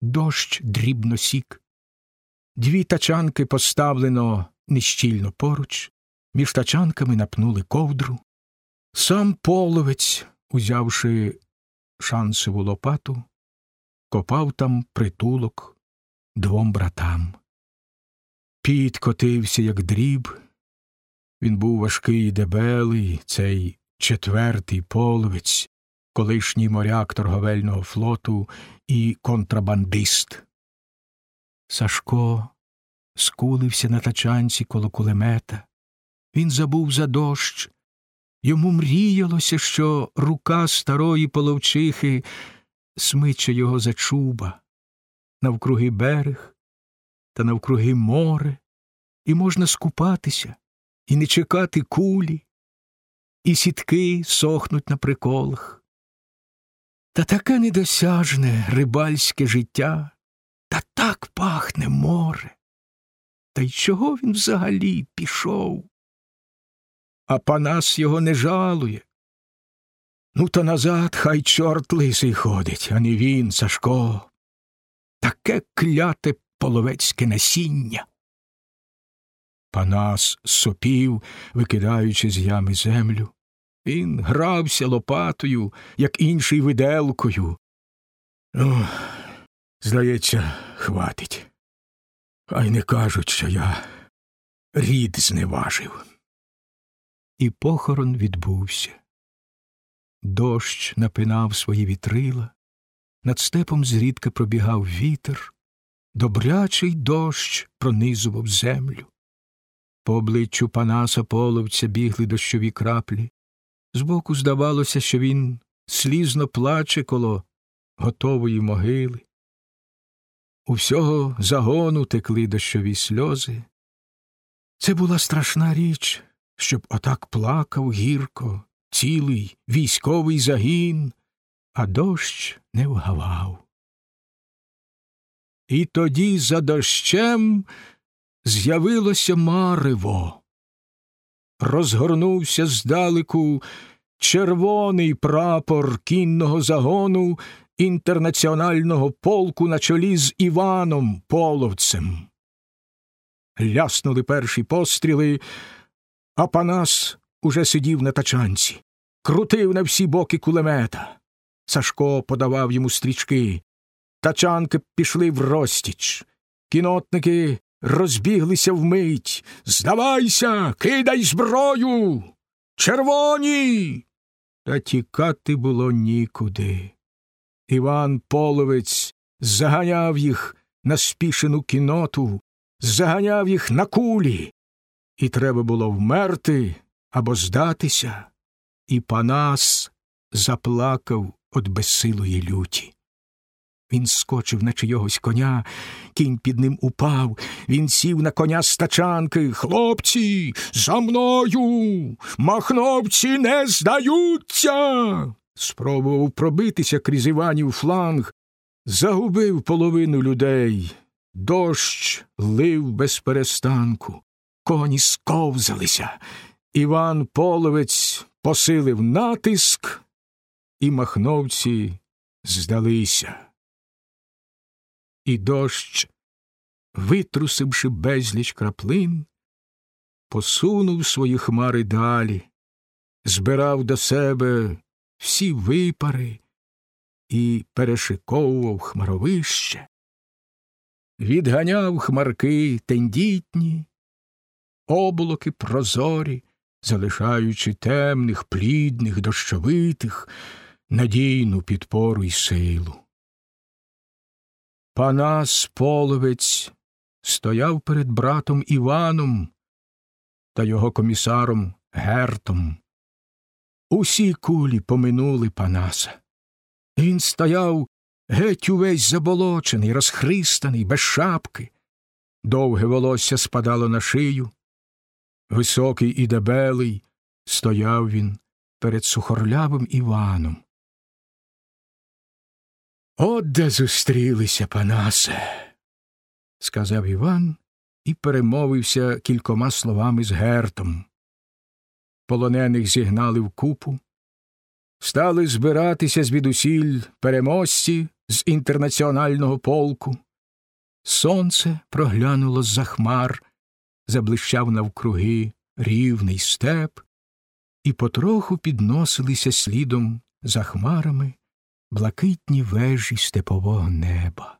дощ дрібно сік. Дві тачанки поставлено нещільно поруч, між тачанками напнули ковдру. Сам половець, узявши шансову лопату, копав там притулок двом братам. Піт котився, як дріб. Він був важкий і дебелий, цей четвертий половець, колишній моряк торговельного флоту і контрабандист. Сашко скулився на тачанці коло кулемета. Він забув за дощ. Йому мріялося, що рука старої половчихи смиче його за чуба, навкруги берег та навкруги море, і можна скупатися, і не чекати кулі, і сітки сохнуть на приколах. Та таке недосяжне рибальське життя, та так пахне море. Та й чого він взагалі пішов? А Панас його не жалує. Ну, то назад хай чорт лисий ходить, а не він, Сашко. Таке кляте половецьке насіння. Панас сопів, викидаючи з ями землю. Він грався лопатою, як інший виделкою. Ну, здається, хватить. Хай не кажуть, що я рід зневажив. І похорон відбувся. Дощ напинав свої вітрила, над степом зрідка пробігав вітер, добрячий дощ пронизував землю. По обличчю Панаса половця бігли дощові краплі. Збоку здавалося, що він слізно плаче коло готової могили. У всього загону текли дощові сльози. Це була страшна річ, щоб отак плакав гірко цілий військовий загін, а дощ не вгавав. І тоді за дощем з'явилося марево. Розгорнувся здалеку червоний прапор кінного загону інтернаціонального полку на чолі з Іваном Половцем. Ляснули перші постріли, а Панас уже сидів на тачанці, крутив на всі боки кулемета. Сашко подавав йому стрічки. Тачанки пішли в розтіч. Кінотники розбіглися вмить. Здавайся, кидай зброю. Червоні. Та тікати було нікуди. Іван Половець заганяв їх на спішену кіноту, заганяв їх на кулі, і треба було вмерти або здатися, і Панас заплакав від безсилої люті. Він скочив на чийогось коня, кінь під ним упав, він сів на коня з тачанки. Хлопці, за мною. Махновці не здаються. Спробував пробитися крізь Іванів фланг, загубив половину людей. Дощ лив без перестанку, коні сковзалися. Іван Половець посилив натиск, і махновці здалися і дощ, витрусивши безліч краплин, посунув свої хмари далі, збирав до себе всі випари і перешиковував хмаровище, відганяв хмарки тендітні, облаки прозорі, залишаючи темних, плідних, дощовитих, надійну підпору й силу. Панас Половець стояв перед братом Іваном та його комісаром Гертом. Усі кулі поминули Панаса. Він стояв геть увесь заболочений, розхристаний, без шапки. Довге волосся спадало на шию. Високий і дебелий стояв він перед сухорлявим Іваном. От де зустрілися, Панасе, сказав Іван і перемовився кількома словами з гертом. Полонених зігнали в купу. Стали збиратися звідусіль переможці з інтернаціонального полку. Сонце проглянуло з за хмар, заблищав навкруги рівний степ, і потроху підносилися слідом за хмарами блакитні вежі степового неба.